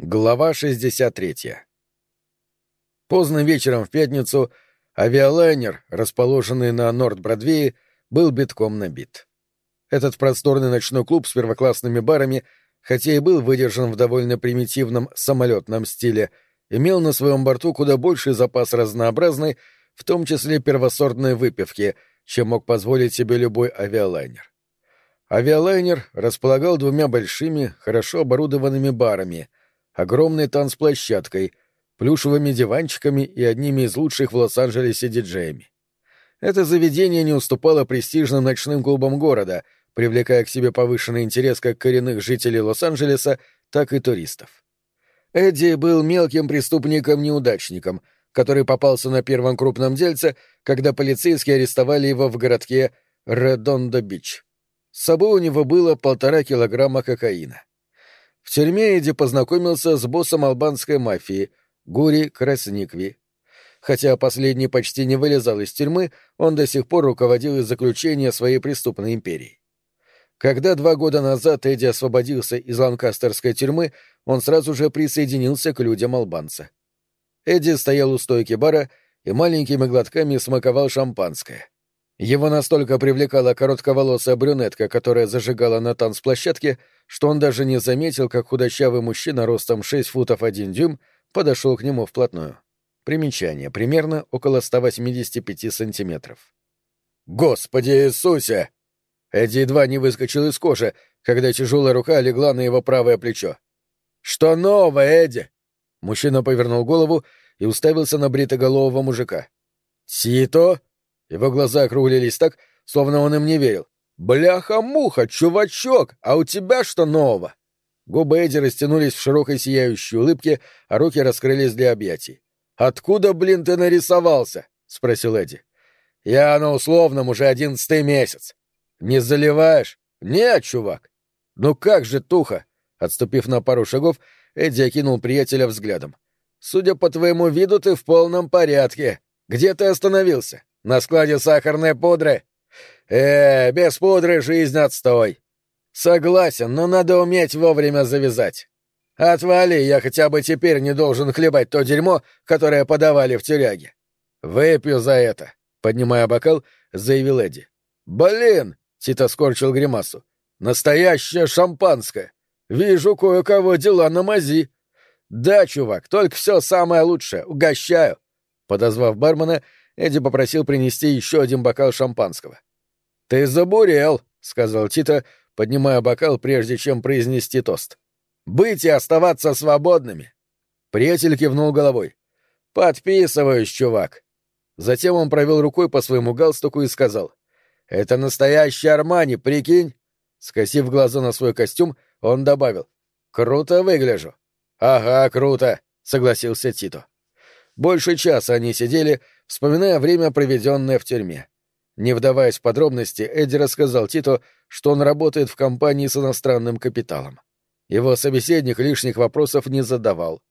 Глава 63. Поздно вечером в пятницу авиалайнер, расположенный на Норд-Бродвее, был битком набит. Этот просторный ночной клуб с первоклассными барами, хотя и был выдержан в довольно примитивном самолетном стиле, имел на своем борту куда больший запас разнообразной, в том числе первосортной выпивки, чем мог позволить себе любой авиалайнер. Авиалайнер располагал двумя большими, хорошо оборудованными барами — огромной танцплощадкой, плюшевыми диванчиками и одними из лучших в Лос-Анджелесе диджеями. Это заведение не уступало престижным ночным клубам города, привлекая к себе повышенный интерес как коренных жителей Лос-Анджелеса, так и туристов. Эдди был мелким преступником-неудачником, который попался на первом крупном дельце, когда полицейские арестовали его в городке Редондо-Бич. С собой у него было полтора килограмма кокаина. В тюрьме Эдди познакомился с боссом албанской мафии Гури Красникви. Хотя последний почти не вылезал из тюрьмы, он до сих пор руководил из заключения своей преступной империи. Когда два года назад Эдди освободился из ланкастерской тюрьмы, он сразу же присоединился к людям албанца. Эдди стоял у стойки бара и маленькими глотками смаковал шампанское. Его настолько привлекала коротковолосая брюнетка, которая зажигала на танцплощадке, что он даже не заметил, как худощавый мужчина ростом 6 футов 1 дюйм подошел к нему вплотную. Примечание. Примерно около 185 сантиметров. «Господи Иисусе!» Эдди едва не выскочил из кожи, когда тяжелая рука легла на его правое плечо. «Что новое, Эдди?» Мужчина повернул голову и уставился на бритоголового мужика. «Тито?» Его глаза округлились так, словно он им не верил. «Бляха-муха, чувачок, а у тебя что нового?» Губы Эдди растянулись в широкой сияющей улыбке, а руки раскрылись для объятий. «Откуда, блин, ты нарисовался?» — спросил Эдди. «Я на условном уже одиннадцатый месяц». «Не заливаешь?» «Нет, чувак». «Ну как же, туха?» Отступив на пару шагов, Эдди окинул приятеля взглядом. «Судя по твоему виду, ты в полном порядке. Где ты остановился? На складе сахарной пудры?» Э, без пудры жизнь отстой. Согласен, но надо уметь вовремя завязать. Отвали, я хотя бы теперь не должен хлебать то дерьмо, которое подавали в тюряге. Выпью за это, поднимая бокал, заявил Эдди. Блин, Тита скорчил гримасу. Настоящее шампанское. Вижу кое-кого дела на мази. Да, чувак, только все самое лучшее. Угощаю. Подозвав бармена, Эдди попросил принести еще один бокал шампанского. «Ты забурел», — сказал Тита, поднимая бокал, прежде чем произнести тост. «Быть и оставаться свободными». Приятель кивнул головой. «Подписываюсь, чувак». Затем он провел рукой по своему галстуку и сказал. «Это настоящий Армани, прикинь?» Скосив глаза на свой костюм, он добавил. «Круто выгляжу». «Ага, круто», — согласился Тито. Больше часа они сидели, вспоминая время, проведенное в тюрьме. Не вдаваясь в подробности, Эдди рассказал Титу, что он работает в компании с иностранным капиталом. Его собеседник лишних вопросов не задавал.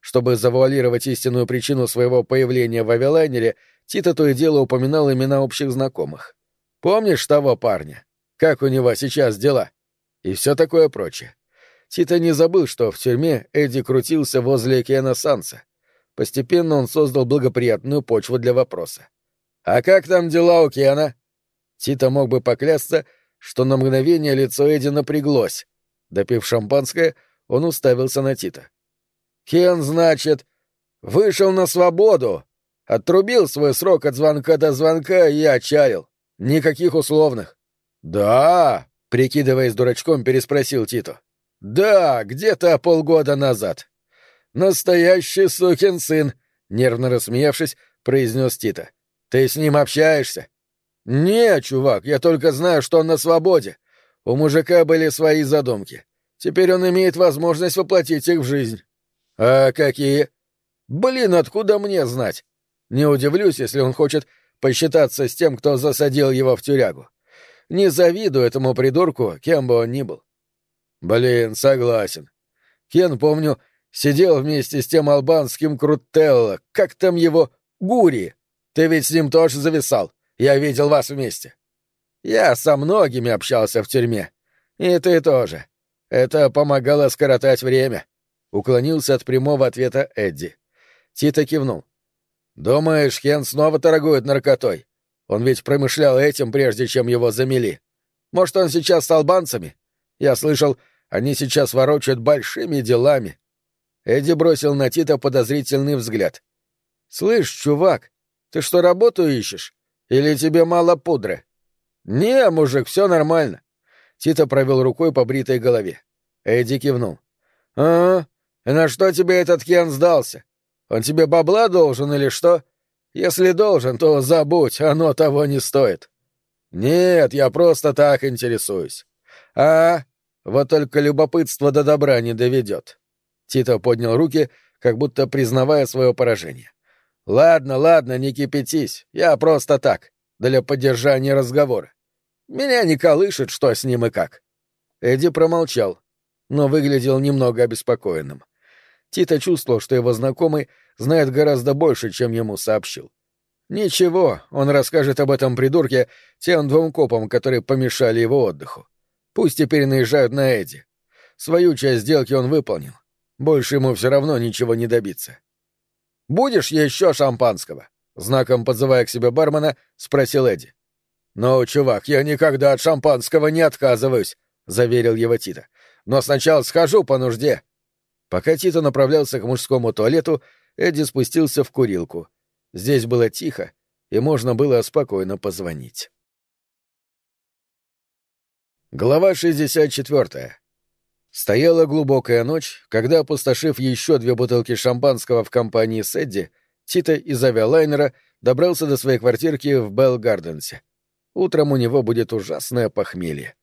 Чтобы завуалировать истинную причину своего появления в авиалайнере, Тита то и дело упоминал имена общих знакомых. «Помнишь того парня? Как у него сейчас дела?» И все такое прочее. Тита не забыл, что в тюрьме Эдди крутился возле Кена Санса. Постепенно он создал благоприятную почву для вопроса. «А как там дела у Кена?» Тита мог бы поклясться, что на мгновение лицо Эдди напряглось. Допив шампанское, он уставился на Тита. «Кен, значит, вышел на свободу, отрубил свой срок от звонка до звонка и отчалил. Никаких условных». «Да», — прикидываясь дурачком, переспросил Тито. «Да, где-то полгода назад». «Настоящий сукин сын», — нервно рассмеявшись, произнес Тита. Ты с ним общаешься? Не, чувак, я только знаю, что он на свободе. У мужика были свои задумки. Теперь он имеет возможность воплотить их в жизнь. А какие? Блин, откуда мне знать? Не удивлюсь, если он хочет посчитаться с тем, кто засадил его в тюрягу. Не завидую этому придурку, кем бы он ни был. Блин, согласен. Кен, помню, сидел вместе с тем албанским Крутелло, как там его, Гури. Ты ведь с ним тоже зависал. Я видел вас вместе. Я со многими общался в тюрьме. И ты тоже. Это помогало скоротать время. уклонился от прямого ответа Эдди. Тита кивнул. «Думаешь, Хен снова торгует наркотой? Он ведь промышлял этим, прежде чем его замели. Может, он сейчас с албанцами? Я слышал, они сейчас ворочают большими делами». Эдди бросил на Тита подозрительный взгляд. «Слышь, чувак, ты что, работу ищешь? Или тебе мало пудры?» «Не, мужик, все нормально». Тита провел рукой по бритой голове. Эдди кивнул. «А, на что тебе этот Кен сдался? Он тебе бабла должен или что? Если должен, то забудь, оно того не стоит». «Нет, я просто так интересуюсь». «А, вот только любопытство до добра не доведет». Тита поднял руки, как будто признавая свое поражение. «Ладно, ладно, не кипятись, я просто так, для поддержания разговора. Меня не колышет, что с ним и как». Эдди промолчал, но выглядел немного обеспокоенным. Тита чувствовал, что его знакомый знает гораздо больше, чем ему сообщил. Ничего, он расскажет об этом придурке тем двум копам, которые помешали его отдыху. Пусть теперь наезжают на Эдди. Свою часть сделки он выполнил. Больше ему все равно ничего не добиться. «Будешь еще шампанского?» Знаком подзывая к себе бармена, спросил Эдди. «Ну, чувак, я никогда от шампанского не отказываюсь», — заверил его Тита. «Но сначала схожу по нужде». Пока Тита направлялся к мужскому туалету, Эдди спустился в курилку. Здесь было тихо, и можно было спокойно позвонить. Глава 64. Стояла глубокая ночь, когда, опустошив еще две бутылки шампанского в компании с Тита из авиалайнера добрался до своей квартирки в Белл-Гарденсе. Утром у него будет ужасное похмелье.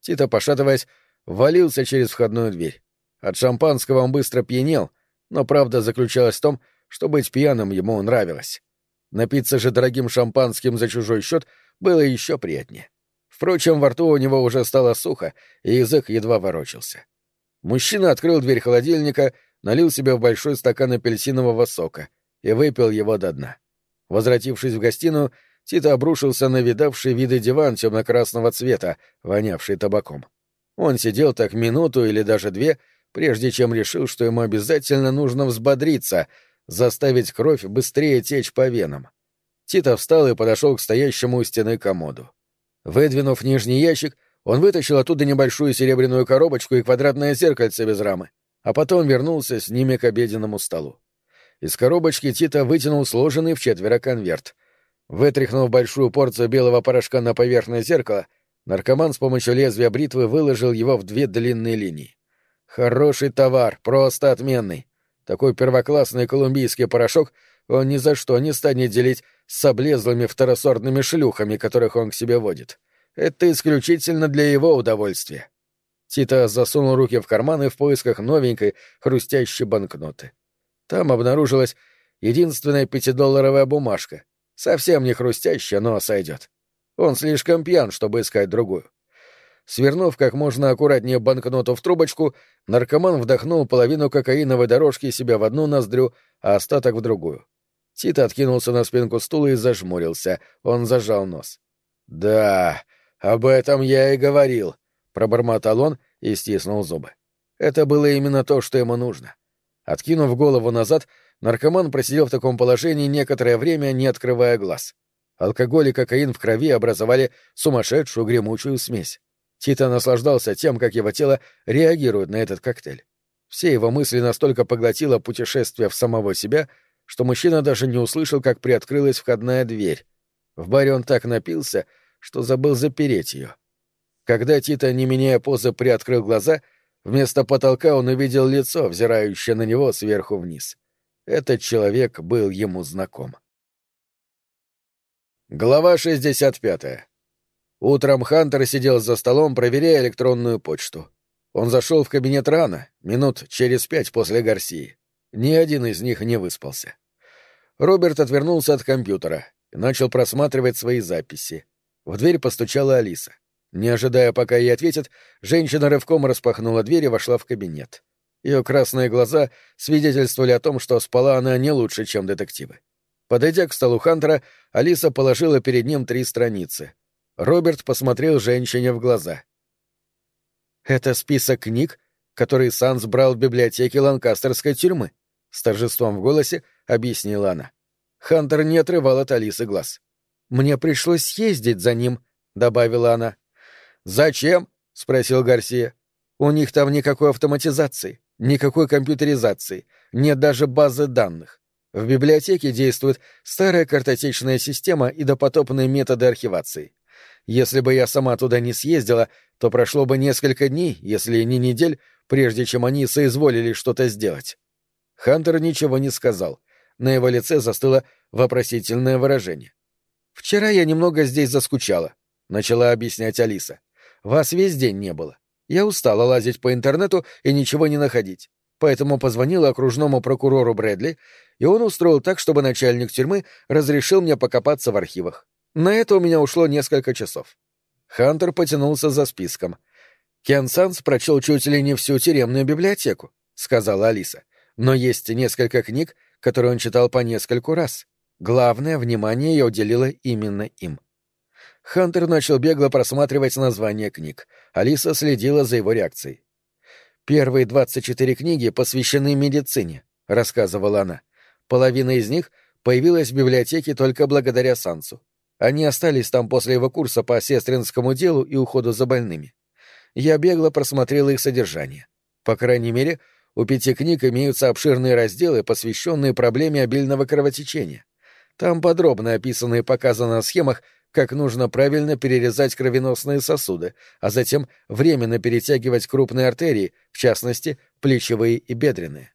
Тита, пошатываясь, валился через входную дверь. От шампанского он быстро пьянел, но правда заключалась в том, что быть пьяным ему нравилось. Напиться же дорогим шампанским за чужой счет было еще приятнее. Впрочем, во рту у него уже стало сухо, и язык едва ворочался. Мужчина открыл дверь холодильника, налил себе в большой стакан апельсинового сока и выпил его до дна. Возвратившись в гостиную, Тита обрушился на видавший виды диван темно-красного цвета, вонявший табаком. Он сидел так минуту или даже две, прежде чем решил, что ему обязательно нужно взбодриться, заставить кровь быстрее течь по венам. Тита встал и подошел к стоящему у стены комоду. Выдвинув нижний ящик, он вытащил оттуда небольшую серебряную коробочку и квадратное зеркальце без рамы, а потом вернулся с ними к обеденному столу. Из коробочки Тита вытянул сложенный в четверо конверт. Вытряхнув большую порцию белого порошка на поверхность зеркала, наркоман с помощью лезвия бритвы выложил его в две длинные линии. Хороший товар, просто отменный. Такой первоклассный колумбийский порошок он ни за что не станет делить с облезлыми второсортными шлюхами, которых он к себе водит. Это исключительно для его удовольствия. Тита засунул руки в карманы в поисках новенькой, хрустящей банкноты. Там обнаружилась единственная пятидолларовая бумажка. Совсем не хрустящая, но сойдет. Он слишком пьян, чтобы искать другую. Свернув как можно аккуратнее банкноту в трубочку, наркоман вдохнул половину кокаиновой дорожки себе в одну ноздрю, а остаток в другую. Тит откинулся на спинку стула и зажмурился. Он зажал нос. «Да, «Об этом я и говорил», — пробормотал он и стиснул зубы. Это было именно то, что ему нужно. Откинув голову назад, наркоман просидел в таком положении некоторое время, не открывая глаз. Алкоголь и кокаин в крови образовали сумасшедшую гремучую смесь. Тита наслаждался тем, как его тело реагирует на этот коктейль. Все его мысли настолько поглотило путешествие в самого себя, что мужчина даже не услышал, как приоткрылась входная дверь. В баре он так напился, что забыл запереть ее. Когда Тита, не меняя позы, приоткрыл глаза, вместо потолка он увидел лицо, взирающее на него сверху вниз. Этот человек был ему знаком. Глава 65. Утром Хантер сидел за столом, проверяя электронную почту. Он зашел в кабинет рано, минут через пять после Гарсии. Ни один из них не выспался. Роберт отвернулся от компьютера и начал просматривать свои записи. В дверь постучала Алиса. Не ожидая, пока ей ответят, женщина рывком распахнула дверь и вошла в кабинет. Ее красные глаза свидетельствовали о том, что спала она не лучше, чем детективы. Подойдя к столу Хантера, Алиса положила перед ним три страницы. Роберт посмотрел женщине в глаза. «Это список книг, который Санс брал в библиотеке Ланкастерской тюрьмы», — с торжеством в голосе объяснила она. Хантер не отрывал от Алисы глаз. «Мне пришлось съездить за ним», — добавила она. «Зачем?» — спросил Гарсия. «У них там никакой автоматизации, никакой компьютеризации, нет даже базы данных. В библиотеке действует старая картотечная система и допотопные методы архивации. Если бы я сама туда не съездила, то прошло бы несколько дней, если не недель, прежде чем они соизволили что-то сделать. Хантер ничего не сказал. На его лице застыло вопросительное выражение. «Вчера я немного здесь заскучала», — начала объяснять Алиса. «Вас весь день не было. Я устала лазить по интернету и ничего не находить. Поэтому позвонила окружному прокурору Брэдли, и он устроил так, чтобы начальник тюрьмы разрешил мне покопаться в архивах. На это у меня ушло несколько часов. Хантер потянулся за списком. «Кен Санс прочел чуть ли не всю тюремную библиотеку», — сказала Алиса. «Но есть несколько книг, которые он читал по нескольку раз. Главное внимание я уделила именно им». Хантер начал бегло просматривать названия книг. Алиса следила за его реакцией. «Первые двадцать четыре книги посвящены медицине», — рассказывала она. «Половина из них появилась в библиотеке только благодаря Сансу. Они остались там после его курса по сестринскому делу и уходу за больными. Я бегло просмотрел их содержание. По крайней мере, у пяти книг имеются обширные разделы, посвященные проблеме обильного кровотечения. Там подробно описаны и показано на схемах, как нужно правильно перерезать кровеносные сосуды, а затем временно перетягивать крупные артерии, в частности, плечевые и бедренные.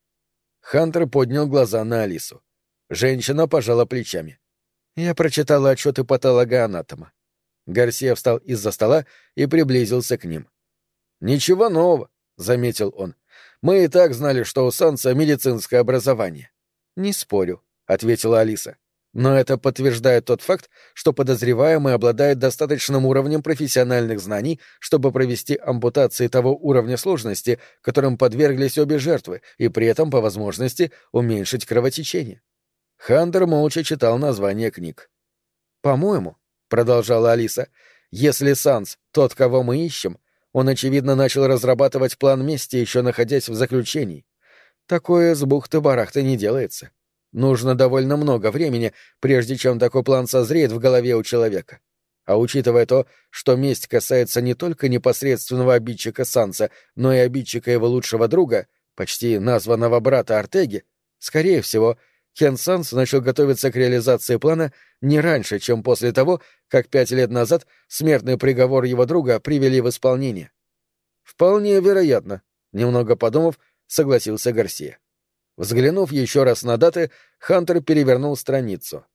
Хантер поднял глаза на Алису. Женщина пожала плечами. Я прочитала отчеты патологоанатома. Гарсия встал из-за стола и приблизился к ним. «Ничего нового», — заметил он. «Мы и так знали, что у Санса медицинское образование». «Не спорю», — ответила Алиса. «Но это подтверждает тот факт, что подозреваемый обладает достаточным уровнем профессиональных знаний, чтобы провести ампутации того уровня сложности, которым подверглись обе жертвы, и при этом, по возможности, уменьшить кровотечение. Хантер молча читал название книг. «По-моему», — продолжала Алиса, — «если Санс — тот, кого мы ищем, он, очевидно, начал разрабатывать план мести, еще находясь в заключении. Такое с бухты-барахты не делается. Нужно довольно много времени, прежде чем такой план созреет в голове у человека. А учитывая то, что месть касается не только непосредственного обидчика Санса, но и обидчика его лучшего друга, почти названного брата Артеги, скорее всего, — Кен Санс начал готовиться к реализации плана не раньше, чем после того, как пять лет назад смертный приговор его друга привели в исполнение. «Вполне вероятно», — немного подумав, согласился Гарсия. Взглянув еще раз на даты, Хантер перевернул страницу.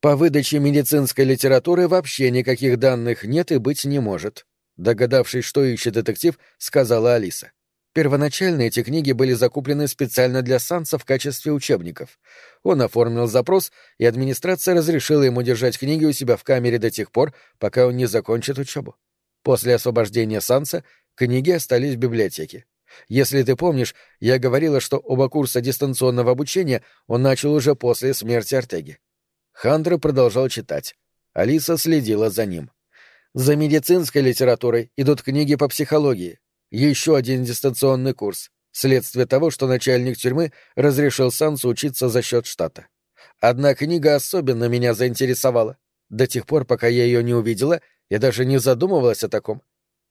«По выдаче медицинской литературы вообще никаких данных нет и быть не может», догадавшись, что ищет детектив, сказала Алиса. Первоначально эти книги были закуплены специально для Санса в качестве учебников. Он оформил запрос, и администрация разрешила ему держать книги у себя в камере до тех пор, пока он не закончит учебу. После освобождения Санса книги остались в библиотеке. Если ты помнишь, я говорила, что оба курса дистанционного обучения он начал уже после смерти Артеги. Хантер продолжал читать. Алиса следила за ним. За медицинской литературой идут книги по психологии, еще один дистанционный курс, следствие того, что начальник тюрьмы разрешил Сансу учиться за счет штата. Одна книга особенно меня заинтересовала. До тех пор, пока я ее не увидела, я даже не задумывалась о таком.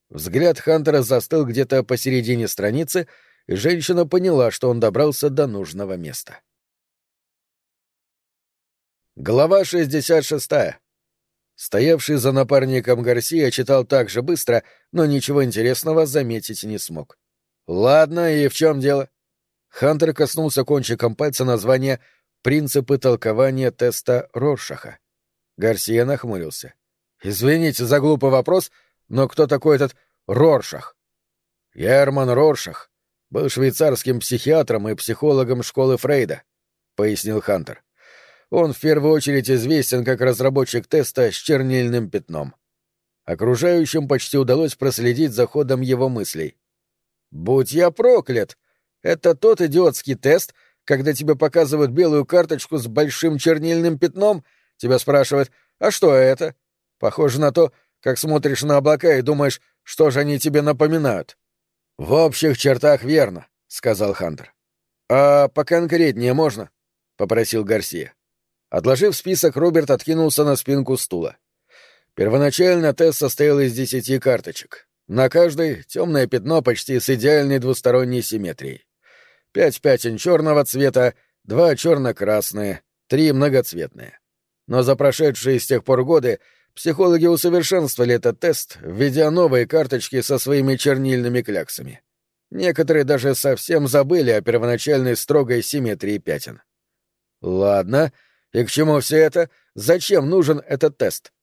Взгляд Хантера застыл где-то посередине страницы, и женщина поняла, что он добрался до нужного места. Глава 66. Стоявший за напарником Гарсия читал так же быстро, но ничего интересного заметить не смог. «Ладно, и в чем дело?» Хантер коснулся кончиком пальца названия «Принципы толкования теста Роршаха». Гарсия нахмурился. «Извините за глупый вопрос, но кто такой этот Роршах?» «Герман Роршах был швейцарским психиатром и психологом школы Фрейда», — пояснил Хантер. Он в первую очередь известен как разработчик теста с чернильным пятном. Окружающим почти удалось проследить за ходом его мыслей. «Будь я проклят! Это тот идиотский тест, когда тебе показывают белую карточку с большим чернильным пятном, тебя спрашивают «А что это?» Похоже на то, как смотришь на облака и думаешь, что же они тебе напоминают. В общих чертах верно, сказал Хантер. А поконкретнее можно? попросил Гарсия. Отложив список, Роберт откинулся на спинку стула. Первоначально тест состоял из десяти карточек. На каждой темное пятно почти с идеальной двусторонней симметрией. Пять пятен черного цвета, два черно-красные, три многоцветные. Но за прошедшие с тех пор годы психологи усовершенствовали этот тест, введя новые карточки со своими чернильными кляксами. Некоторые даже совсем забыли о первоначальной строгой симметрии пятен. Ладно, и к чему все это? Зачем нужен этот тест?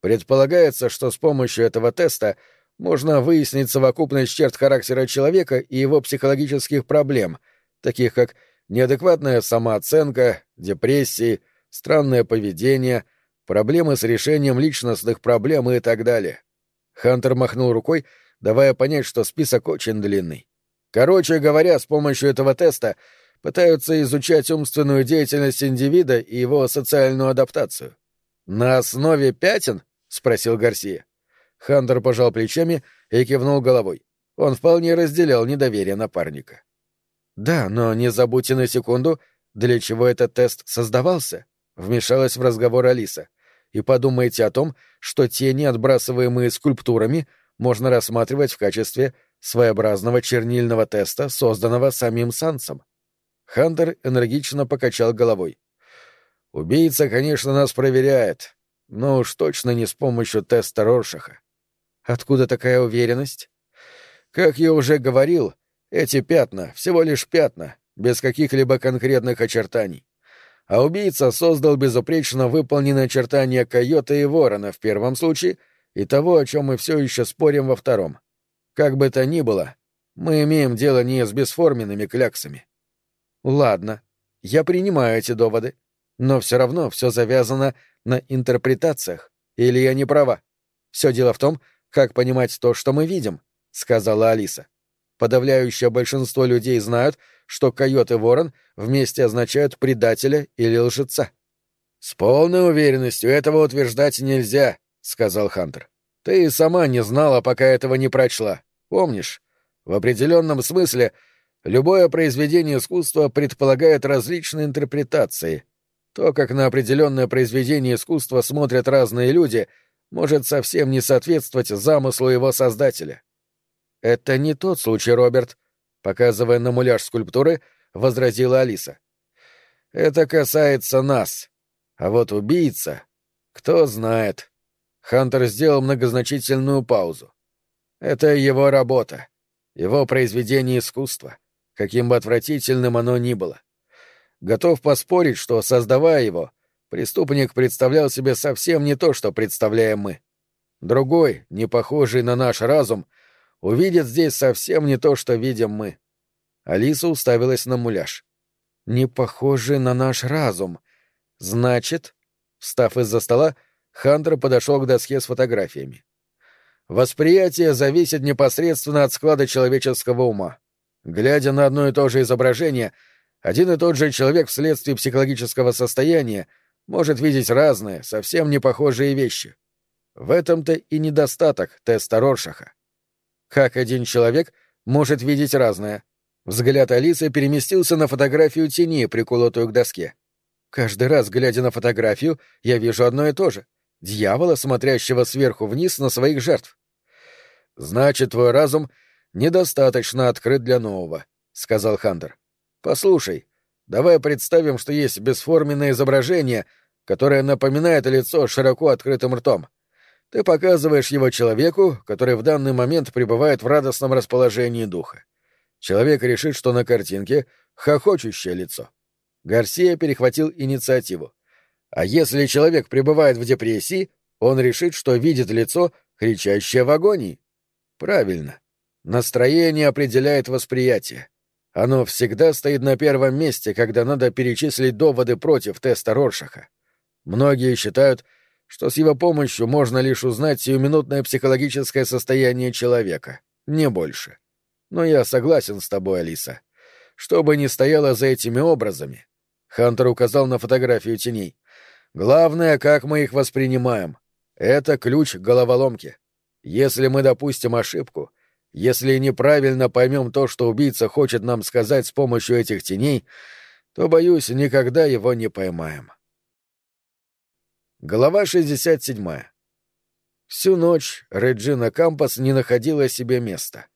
Предполагается, что с помощью этого теста можно выяснить совокупность черт характера человека и его психологических проблем, таких как неадекватная самооценка, депрессии, странное поведение, проблемы с решением личностных проблем и так далее. Хантер махнул рукой, давая понять, что список очень длинный. Короче говоря, с помощью этого теста пытаются изучать умственную деятельность индивида и его социальную адаптацию. «На основе пятен?» — спросил Гарсия. Хантер пожал плечами и кивнул головой. Он вполне разделял недоверие напарника. «Да, но не забудьте на секунду, для чего этот тест создавался», — вмешалась в разговор Алиса. «И подумайте о том, что тени, отбрасываемые скульптурами, можно рассматривать в качестве своеобразного чернильного теста, созданного самим Сансом». Хантер энергично покачал головой. «Убийца, конечно, нас проверяет, но уж точно не с помощью теста Роршаха. Откуда такая уверенность? Как я уже говорил, эти пятна — всего лишь пятна, без каких-либо конкретных очертаний. А убийца создал безупречно выполненные очертания койота и ворона в первом случае и того, о чем мы все еще спорим во втором. Как бы то ни было, мы имеем дело не с бесформенными кляксами. Ладно, я принимаю эти доводы, но все равно все завязано на интерпретациях. Или я не права? Все дело в том, как понимать то, что мы видим, сказала Алиса. Подавляющее большинство людей знают, что койот и ворон вместе означают предателя или лжеца. С полной уверенностью этого утверждать нельзя, сказал Хантер. Ты и сама не знала, пока этого не прочла. Помнишь? В определенном смысле любое произведение искусства предполагает различные интерпретации. То, как на определенное произведение искусства смотрят разные люди — может совсем не соответствовать замыслу его создателя. «Это не тот случай, Роберт», — показывая на муляж скульптуры, возразила Алиса. «Это касается нас. А вот убийца... Кто знает». Хантер сделал многозначительную паузу. «Это его работа, его произведение искусства, каким бы отвратительным оно ни было. Готов поспорить, что, создавая его, Преступник представлял себе совсем не то, что представляем мы. Другой, не похожий на наш разум, увидит здесь совсем не то, что видим мы. Алиса уставилась на муляж. «Не похожий на наш разум. Значит...» Встав из-за стола, Хантер подошел к доске с фотографиями. Восприятие зависит непосредственно от склада человеческого ума. Глядя на одно и то же изображение, один и тот же человек вследствие психологического состояния может видеть разные, совсем не похожие вещи. В этом-то и недостаток теста Роршаха. Как один человек может видеть разное? Взгляд Алисы переместился на фотографию тени, приколотую к доске. Каждый раз, глядя на фотографию, я вижу одно и то же — дьявола, смотрящего сверху вниз на своих жертв. «Значит, твой разум недостаточно открыт для нового», — сказал Хантер. «Послушай, давай представим, что есть бесформенное изображение, которое напоминает лицо широко открытым ртом. Ты показываешь его человеку, который в данный момент пребывает в радостном расположении духа. Человек решит, что на картинке хохочущее лицо. Гарсия перехватил инициативу. А если человек пребывает в депрессии, он решит, что видит лицо, кричащее в агонии. Правильно. Настроение определяет восприятие. Оно всегда стоит на первом месте, когда надо перечислить доводы против теста Роршаха. Многие считают, что с его помощью можно лишь узнать сиюминутное психологическое состояние человека, не больше. Но я согласен с тобой, Алиса. Что бы ни стояло за этими образами, Хантер указал на фотографию теней. Главное, как мы их воспринимаем. Это ключ к головоломке. Если мы допустим ошибку, Если неправильно поймем то, что убийца хочет нам сказать с помощью этих теней, то, боюсь, никогда его не поймаем. Глава 67. Всю ночь Реджина Кампас не находила себе места.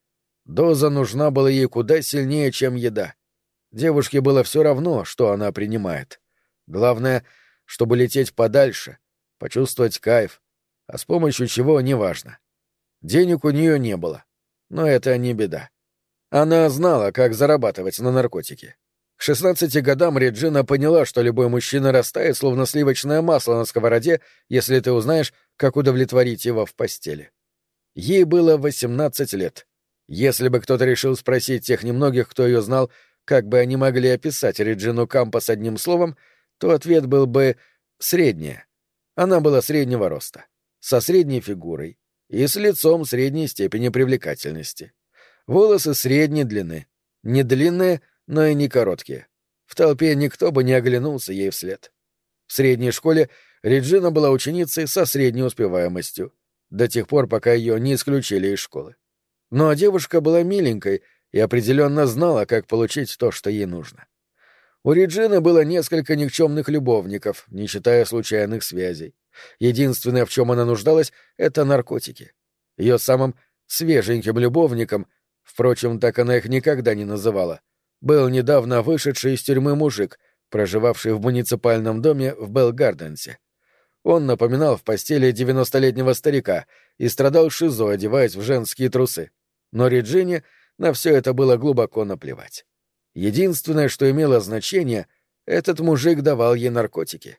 Доза нужна была ей куда сильнее, чем еда. Девушке было все равно, что она принимает. Главное, чтобы лететь подальше, почувствовать кайф, а с помощью чего — неважно. Денег у нее не было, но это не беда. Она знала, как зарабатывать на наркотики. К 16 годам Реджина поняла, что любой мужчина растает, словно сливочное масло на сковороде, если ты узнаешь, как удовлетворить его в постели. Ей было 18 лет. Если бы кто-то решил спросить тех немногих, кто ее знал, как бы они могли описать Реджину Кампас одним словом, то ответ был бы «средняя». Она была среднего роста, со средней фигурой и с лицом средней степени привлекательности. Волосы средней длины, не длинные, но и не короткие. В толпе никто бы не оглянулся ей вслед. В средней школе Реджина была ученицей со средней успеваемостью, до тех пор, пока ее не исключили из школы. Но девушка была миленькой и определенно знала, как получить то, что ей нужно. У Реджины было несколько никчемных любовников, не считая случайных связей. Единственное, в чем она нуждалась, — это наркотики. Ее самым свеженьким любовником, впрочем, так она их никогда не называла, был недавно вышедший из тюрьмы мужик, проживавший в муниципальном доме в Белгарденсе. Он напоминал в постели девяностолетнего старика и страдал шизо, одеваясь в женские трусы. Но Реджине на все это было глубоко наплевать. Единственное, что имело значение, этот мужик давал ей наркотики.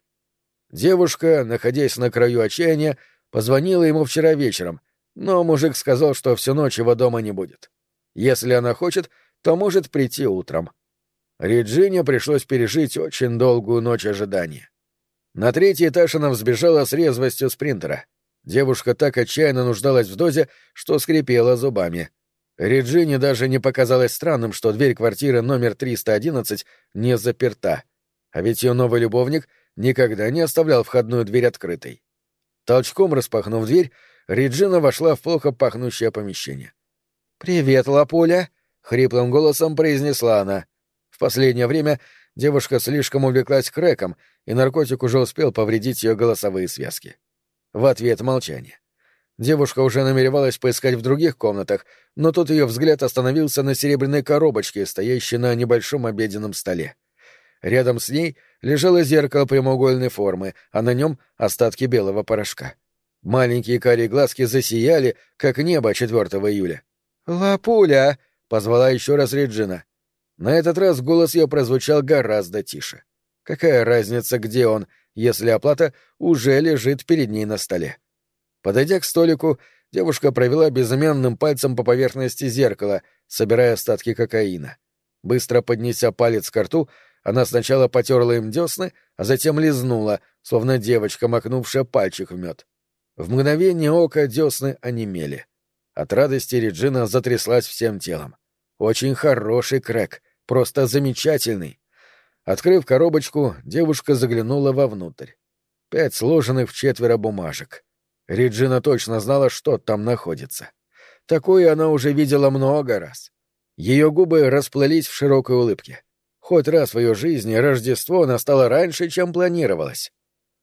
Девушка, находясь на краю отчаяния, позвонила ему вчера вечером, но мужик сказал, что всю ночь его дома не будет. Если она хочет, то может прийти утром. Реджине пришлось пережить очень долгую ночь ожидания. На третий этаж она взбежала с резвостью спринтера. Девушка так отчаянно нуждалась в дозе, что скрипела зубами. Реджине даже не показалось странным, что дверь квартиры номер 311 не заперта. А ведь ее новый любовник никогда не оставлял входную дверь открытой. Толчком распахнув дверь, Реджина вошла в плохо пахнущее помещение. «Привет, Лапуля!» — хриплым голосом произнесла она. В последнее время девушка слишком увлеклась крэком, и наркотик уже успел повредить ее голосовые связки. В ответ молчание. Девушка уже намеревалась поискать в других комнатах, но тут ее взгляд остановился на серебряной коробочке, стоящей на небольшом обеденном столе. Рядом с ней лежало зеркало прямоугольной формы, а на нем остатки белого порошка. Маленькие карие глазки засияли, как небо 4 июля. «Лапуля!» — позвала еще раз Реджина. На этот раз голос ее прозвучал гораздо тише. Какая разница, где он, если оплата уже лежит перед ней на столе? Подойдя к столику, девушка провела безымянным пальцем по поверхности зеркала, собирая остатки кокаина. Быстро поднеся палец к рту, она сначала потерла им десны, а затем лизнула, словно девочка, макнувшая пальчик в мед. В мгновение ока десны онемели. От радости Реджина затряслась всем телом. Очень хороший крэк, просто замечательный. Открыв коробочку, девушка заглянула вовнутрь. Пять сложенных в четверо бумажек. Реджина точно знала, что там находится. Такое она уже видела много раз. Ее губы расплылись в широкой улыбке. Хоть раз в ее жизни Рождество настало раньше, чем планировалось.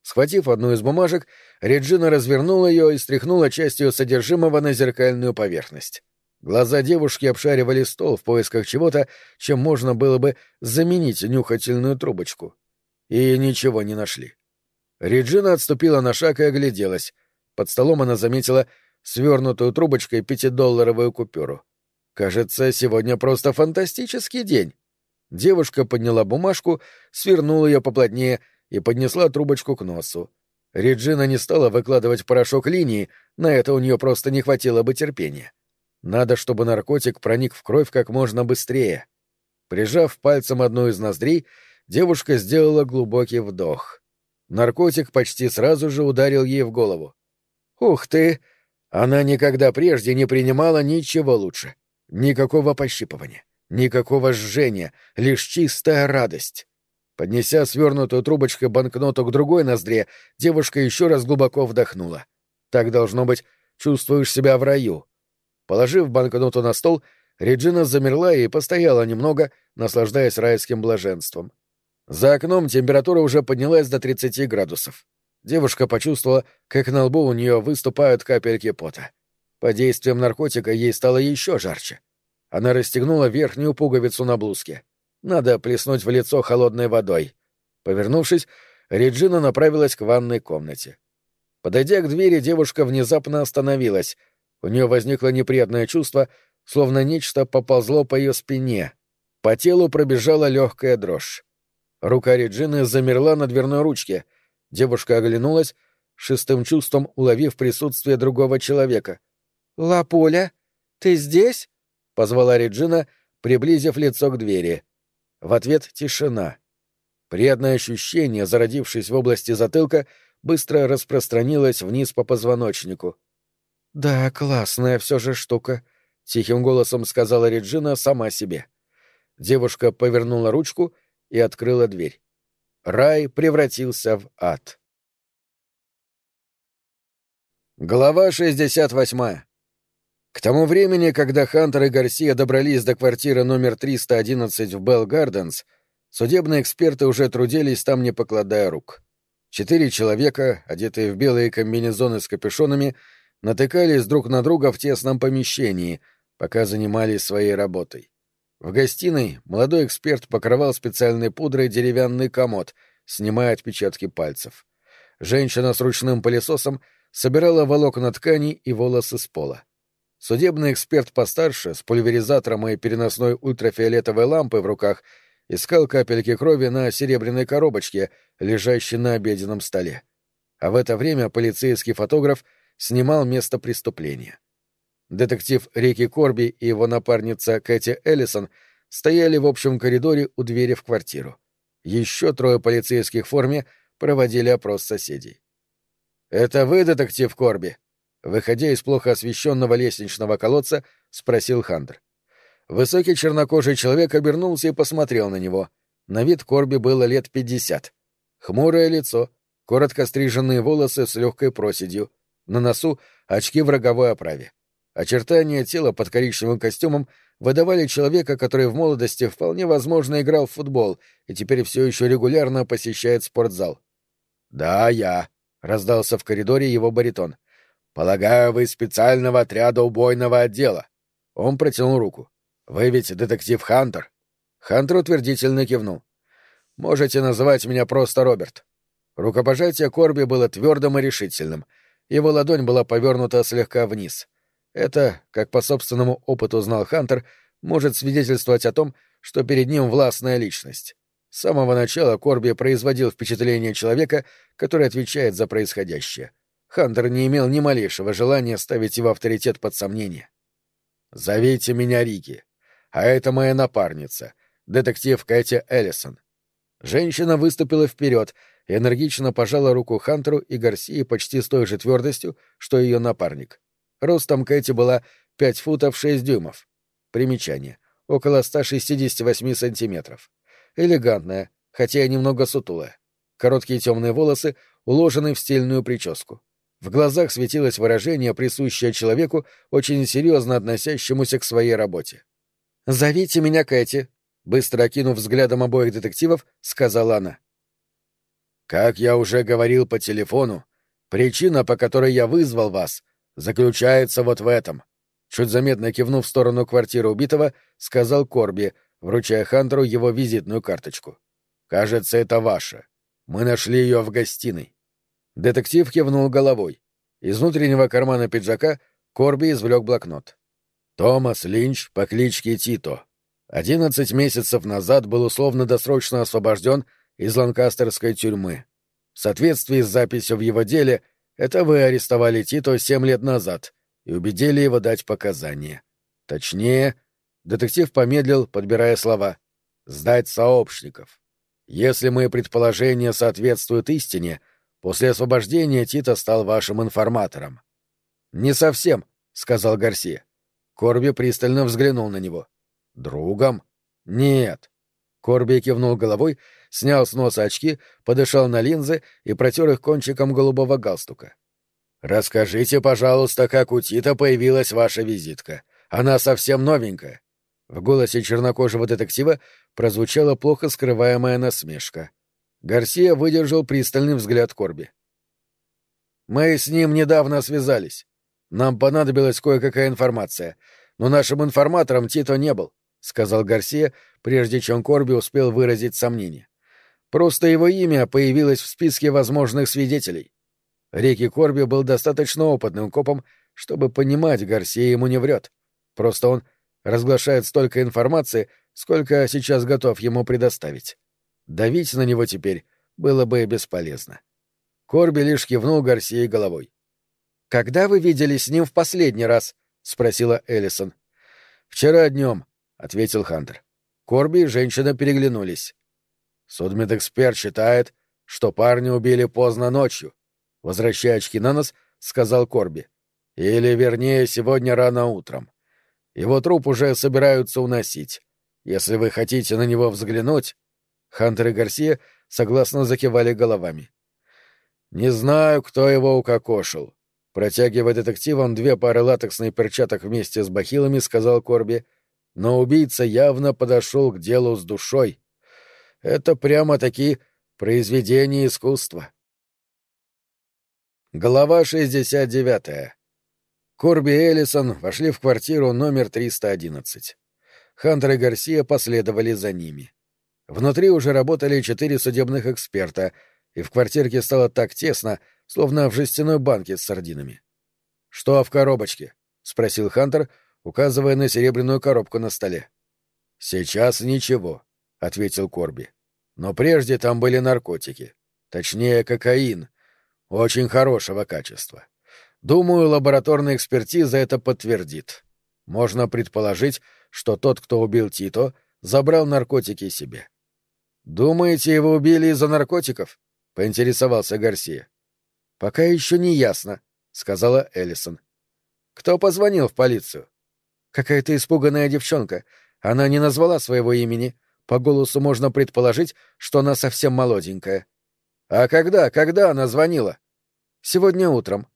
Схватив одну из бумажек, Реджина развернула ее и стряхнула частью содержимого на зеркальную поверхность. Глаза девушки обшаривали стол в поисках чего-то, чем можно было бы заменить нюхательную трубочку. И ничего не нашли. Реджина отступила на шаг и огляделась. Под столом она заметила свернутую трубочкой пятидолларовую купюру. Кажется, сегодня просто фантастический день. Девушка подняла бумажку, свернула ее поплотнее и поднесла трубочку к носу. Реджина не стала выкладывать порошок линии, на это у нее просто не хватило бы терпения. Надо, чтобы наркотик проник в кровь как можно быстрее. Прижав пальцем одну из ноздрей, девушка сделала глубокий вдох. Наркотик почти сразу же ударил ей в голову. Ух ты! Она никогда прежде не принимала ничего лучше. Никакого пощипывания, никакого жжения, лишь чистая радость. Поднеся свернутую трубочкой банкноту к другой ноздре, девушка еще раз глубоко вдохнула. Так, должно быть, чувствуешь себя в раю. Положив банкноту на стол, Реджина замерла и постояла немного, наслаждаясь райским блаженством. За окном температура уже поднялась до 30 градусов. Девушка почувствовала, как на лбу у нее выступают капельки пота. Под действием наркотика ей стало еще жарче. Она расстегнула верхнюю пуговицу на блузке. Надо плеснуть в лицо холодной водой. Повернувшись, Реджина направилась к ванной комнате. Подойдя к двери, девушка внезапно остановилась. У нее возникло неприятное чувство, словно нечто поползло по ее спине. По телу пробежала легкая дрожь. Рука Реджины замерла на дверной ручке. Девушка оглянулась, шестым чувством уловив присутствие другого человека. «Лапуля, ты здесь?» — позвала Реджина, приблизив лицо к двери. В ответ тишина. Приятное ощущение, зародившись в области затылка, быстро распространилось вниз по позвоночнику. «Да, классная все же штука», — тихим голосом сказала Реджина сама себе. Девушка повернула ручку и открыла дверь. Рай превратился в ад. Глава 68. К тому времени, когда Хантер и Гарсия добрались до квартиры номер 311 в Белл Гарденс, судебные эксперты уже трудились там, не покладая рук. Четыре человека, одетые в белые комбинезоны с капюшонами, натыкались друг на друга в тесном помещении, пока занимались своей работой. В гостиной молодой эксперт покрывал специальной пудрой деревянный комод, снимая отпечатки пальцев. Женщина с ручным пылесосом собирала волокна ткани и волосы с пола. Судебный эксперт постарше, с пульверизатором и переносной ультрафиолетовой лампой в руках, искал капельки крови на серебряной коробочке, лежащей на обеденном столе. А в это время полицейский фотограф снимал место преступления. Детектив Рики Корби и его напарница Кэти Эллисон стояли в общем коридоре у двери в квартиру. Еще трое полицейских в форме проводили опрос соседей. «Это вы, детектив Корби?» Выходя из плохо освещенного лестничного колодца, спросил Хантер. Высокий чернокожий человек обернулся и посмотрел на него. На вид Корби было лет пятьдесят. Хмурое лицо, коротко стриженные волосы с легкой проседью, на носу очки в роговой оправе. Очертания тела под коричневым костюмом выдавали человека, который в молодости вполне возможно играл в футбол и теперь все еще регулярно посещает спортзал. «Да, я», — раздался в коридоре его баритон. Полагаю, вы из специального отряда убойного отдела. Он протянул руку. Вы ведь детектив Хантер? Хантер утвердительно кивнул. Можете называть меня просто Роберт. Рукопожатие Корби было твердым и решительным. Его ладонь была повернута слегка вниз. Это, как по собственному опыту знал Хантер, может свидетельствовать о том, что перед ним властная личность. С самого начала Корби производил впечатление человека, который отвечает за происходящее. Хантер не имел ни малейшего желания ставить его авторитет под сомнение. «Зовите меня Рики. А это моя напарница, детектив Кэти Эллисон». Женщина выступила вперед энергично пожала руку Хантеру и Гарсии почти с той же твердостью, что ее напарник. Ростом Кэти была 5 футов 6 дюймов. Примечание. Около 168 сантиметров. Элегантная, хотя и немного сутулая. Короткие темные волосы уложены в стильную прическу. В глазах светилось выражение, присущее человеку, очень серьезно относящемуся к своей работе. «Зовите меня Кэти», — быстро окинув взглядом обоих детективов, сказала она. «Как я уже говорил по телефону, причина, по которой я вызвал вас, заключается вот в этом», — чуть заметно кивнув в сторону квартиры убитого, сказал Корби, вручая Хантеру его визитную карточку. «Кажется, это ваша. Мы нашли ее в гостиной». Детектив кивнул головой. Из внутреннего кармана пиджака Корби извлек блокнот. Томас Линч по кличке Тито. Одиннадцать месяцев назад был условно-досрочно освобожден из ланкастерской тюрьмы. В соответствии с записью в его деле, это вы арестовали Тито семь лет назад и убедили его дать показания. Точнее, детектив помедлил, подбирая слова. «Сдать сообщников. Если мои предположения соответствуют истине, После освобождения Тита стал вашим информатором. Не совсем, сказал Гарсия. Корби пристально взглянул на него. Другом? Нет. Корби кивнул головой, снял с носа очки, подышал на линзы и протер их кончиком голубого галстука. «Расскажите, пожалуйста, как у Тита появилась ваша визитка. Она совсем новенькая». В голосе чернокожего детектива прозвучала плохо скрываемая насмешка. Гарсия выдержал пристальный взгляд Корби. «Мы с ним недавно связались. Нам понадобилась кое-какая информация, но нашим информатором Тито не был», — сказал Гарсия, прежде чем Корби успел выразить сомнение. «Просто его имя появилось в списке возможных свидетелей. Рики Корби был достаточно опытным копом, чтобы понимать, Гарсия ему не врет. Просто он разглашает столько информации, сколько сейчас готов ему предоставить. Давить на него теперь было бы бесполезно. Корби лишь кивнул Гарсией головой. «Когда вы виделись с ним в последний раз?» — спросила Эллисон. «Вчера днем», — ответил Хантер. Корби и женщина переглянулись. Судмедэксперт считает, что парня убили поздно ночью, Возвращая очки на нос, сказал Корби. Или, вернее, сегодня рано утром. Его труп уже собираются уносить. Если вы хотите на него взглянуть... Хантер и Гарсия согласно закивали головами. «Не знаю, кто его укокошил». Протягивая детективам две пары латексных перчаток вместе с бахилами, сказал Корби. «Но убийца явно подошел к делу с душой. Это прямо-таки произведение искусства». Глава 69. Корби и Эллисон вошли в квартиру номер 311. Хантер и Гарсия последовали за ними. Внутри уже работали четыре судебных эксперта, и в квартирке стало так тесно, словно в жестяной банке с сардинами. «Что в коробочке?» — спросил Хантер, указывая на серебряную коробку на столе. «Сейчас ничего», — ответил Корби. «Но прежде там были наркотики. Точнее, кокаин — очень хорошего качества. Думаю, лабораторная экспертиза это подтвердит. Можно предположить, что тот, кто убил Тито, забрал наркотики себе. «Думаете, его убили из-за наркотиков?» — поинтересовался Гарсия. «Пока еще не ясно», — сказала Эллисон. «Кто позвонил в полицию?» «Какая-то испуганная девчонка. Она не назвала своего имени. По голосу можно предположить, что она совсем молоденькая. «А когда, когда она звонила?» «Сегодня утром.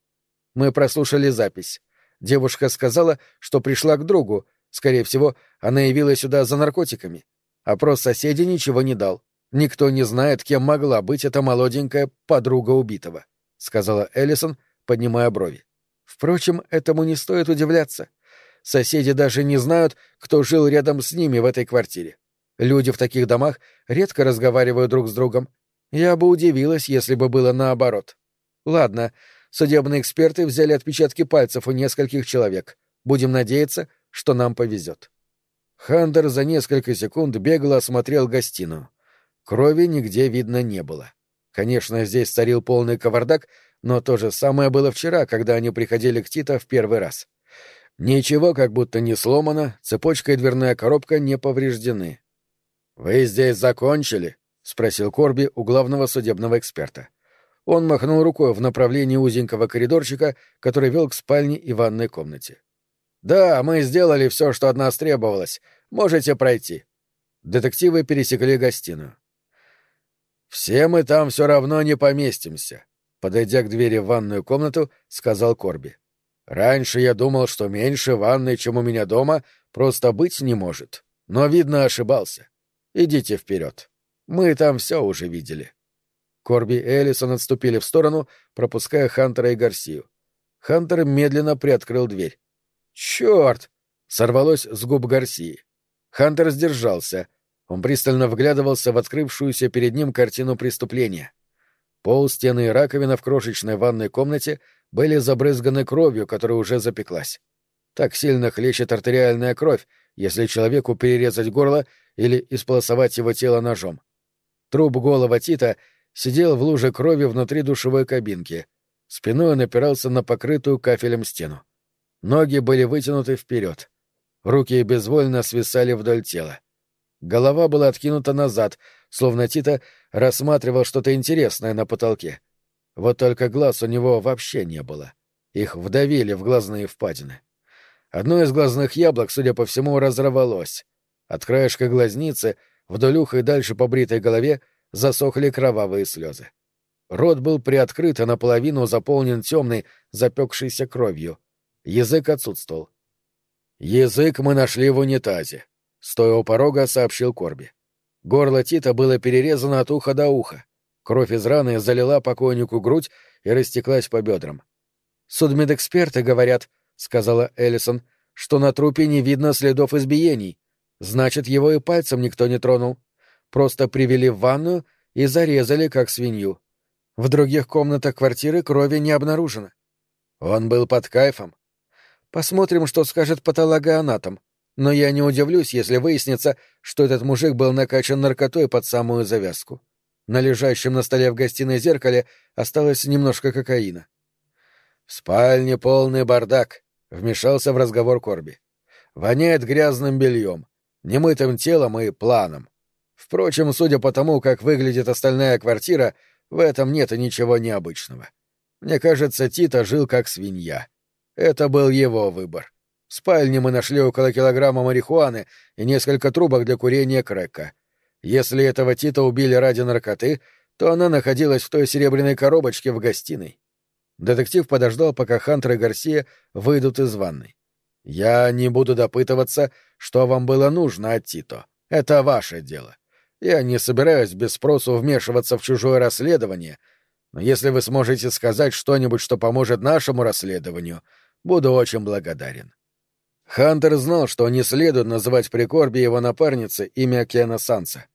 Мы прослушали запись. Девушка сказала, что пришла к другу. Скорее всего, она явилась сюда за наркотиками. Опрос соседей ничего не дал. Никто не знает, кем могла быть эта молоденькая подруга убитого», — сказала Эллисон, поднимая брови. «Впрочем, этому не стоит удивляться. Соседи даже не знают, кто жил рядом с ними в этой квартире. Люди в таких домах редко разговаривают друг с другом, я бы удивилась, если бы было наоборот. Ладно, судебные эксперты взяли отпечатки пальцев у нескольких человек. Будем надеяться, что нам повезет. Хандер за несколько секунд бегло осмотрел гостиную. Крови нигде видно не было. Конечно, здесь царил полный кавардак, но то же самое было вчера, когда они приходили к Тита в первый раз. Ничего как будто не сломано, цепочка и дверная коробка не повреждены. «Вы здесь закончили?» — спросил Корби у главного судебного эксперта. Он махнул рукой в направлении узенького коридорчика, который вел к спальне и ванной комнате. «Да, мы сделали все, что от нас требовалось. Можете пройти». Детективы пересекли гостиную. «Все мы там все равно не поместимся», — подойдя к двери в ванную комнату, сказал Корби. «Раньше я думал, что меньше ванной, чем у меня дома, просто быть не может. Но, видно, ошибался. Идите вперед». Мы там все уже видели. Корби и Эллисон отступили в сторону, пропуская Хантера и Гарсию. Хантер медленно приоткрыл дверь. «Черт!» — сорвалось с губ Гарсии. Хантер сдержался. Он пристально вглядывался в открывшуюся перед ним картину преступления. Пол, стены и раковина в крошечной ванной комнате были забрызганы кровью, которая уже запеклась. Так сильно хлещет артериальная кровь, если человеку перерезать горло или исполосовать его тело ножом. Труп голого Тита сидел в луже крови внутри душевой кабинки. Спиной он опирался на покрытую кафелем стену. Ноги были вытянуты вперед. Руки безвольно свисали вдоль тела. Голова была откинута назад, словно Тита рассматривал что-то интересное на потолке. Вот только глаз у него вообще не было. Их вдавили в глазные впадины. Одно из глазных яблок, судя по всему, разорвалось. От краешка глазницы — Вдоль уха и дальше по бритой голове засохли кровавые слезы. Рот был приоткрыт и наполовину заполнен темной, запекшейся кровью. Язык отсутствовал. «Язык мы нашли в унитазе», — стоя у порога, сообщил Корби. Горло Тита было перерезано от уха до уха. Кровь из раны залила покойнику грудь и растеклась по бедрам. «Судмедэксперты говорят», — сказала Эллисон, — «что на трупе не видно следов избиений. Значит, его и пальцем никто не тронул. Просто привели в ванную и зарезали, как свинью. В других комнатах квартиры крови не обнаружено. Он был под кайфом. Посмотрим, что скажет патологоанатом. Но я не удивлюсь, если выяснится, что этот мужик был накачан наркотой под самую завязку. На лежащем на столе в гостиной зеркале осталось немножко кокаина. — В спальне полный бардак, — вмешался в разговор Корби. — Воняет грязным бельем, немытым телом и планом. Впрочем, судя по тому, как выглядит остальная квартира, в этом нет ничего необычного. Мне кажется, Тита жил как свинья. Это был его выбор. В спальне мы нашли около килограмма марихуаны и несколько трубок для курения крека. Если этого Тита убили ради наркоты, то она находилась в той серебряной коробочке в гостиной. Детектив подождал, пока Хантер и Гарсия выйдут из ванной. «Я не буду допытываться, что вам было нужно от Тито. Это ваше дело. Я не собираюсь без спросу вмешиваться в чужое расследование, но если вы сможете сказать что-нибудь, что поможет нашему расследованию, буду очень благодарен. Хантер знал, что не следует называть при Корби его напарницы имя Кена Санса.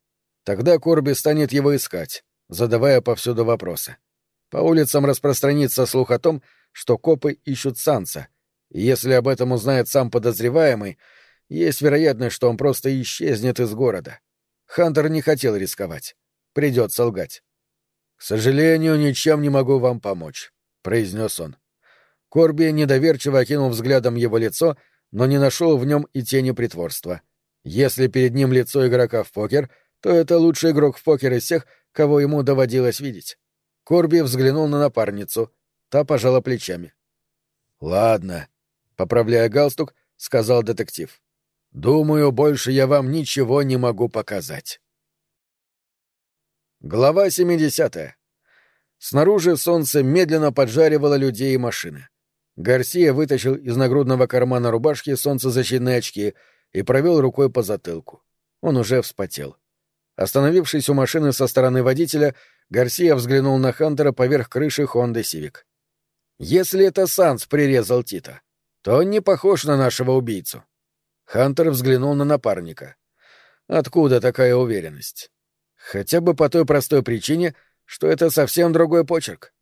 Тогда Корби станет его искать, задавая повсюду вопросы. По улицам распространится слух о том, что копы ищут Санса, если об этом узнает сам подозреваемый, есть вероятность, что он просто исчезнет из города. Хантер не хотел рисковать. Придется лгать. «К сожалению, ничем не могу вам помочь», — произнес он. Корби недоверчиво окинул взглядом его лицо, но не нашел в нем и тени притворства. Если перед ним лицо игрока в покер, то это лучший игрок в покер из всех, кого ему доводилось видеть. Корби взглянул на напарницу. Та пожала плечами. «Ладно», — поправляя галстук, сказал детектив. Думаю, больше я вам ничего не могу показать. Глава 70. Снаружи солнце медленно поджаривало людей и машины. Гарсия вытащил из нагрудного кармана рубашки солнцезащитные очки и провел рукой по затылку. Он уже вспотел. Остановившись у машины со стороны водителя, Гарсия взглянул на Хантера поверх крыши Хонды Сивик. «Если это Санс прирезал Тита, то он не похож на нашего убийцу. Хантер взглянул на напарника. Откуда такая уверенность? Хотя бы по той простой причине, что это совсем другой почерк.